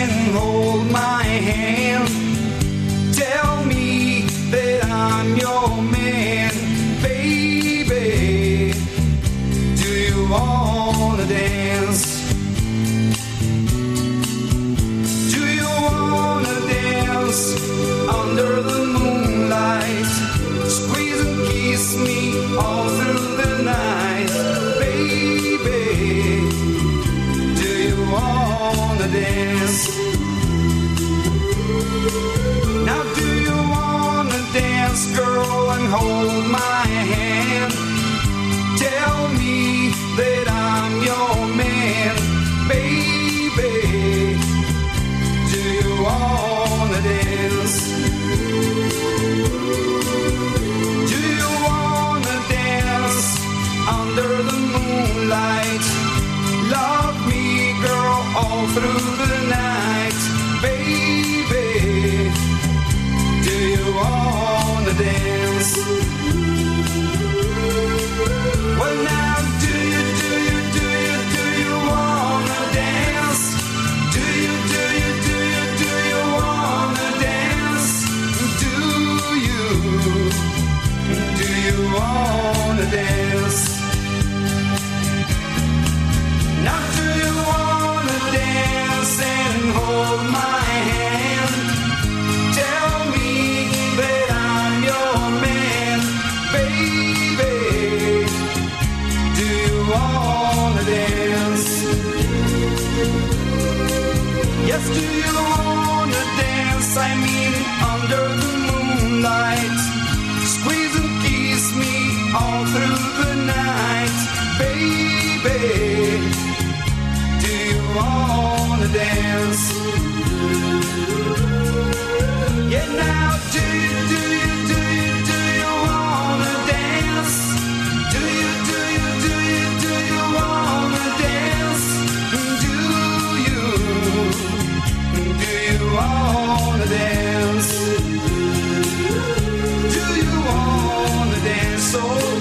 and hold my hand. Tell me that I'm your man, baby. Do you wanna dance? Do you wanna dance under the? wanna dance? Now do you wanna dance, girl, and hold my hand? Tell me that I'm your man, baby. Do you wanna dance? do you wanna dance? I mean, under the moonlight, squeeze and kiss me all through the night, baby. Do you wanna dance? Yeah, now do soul.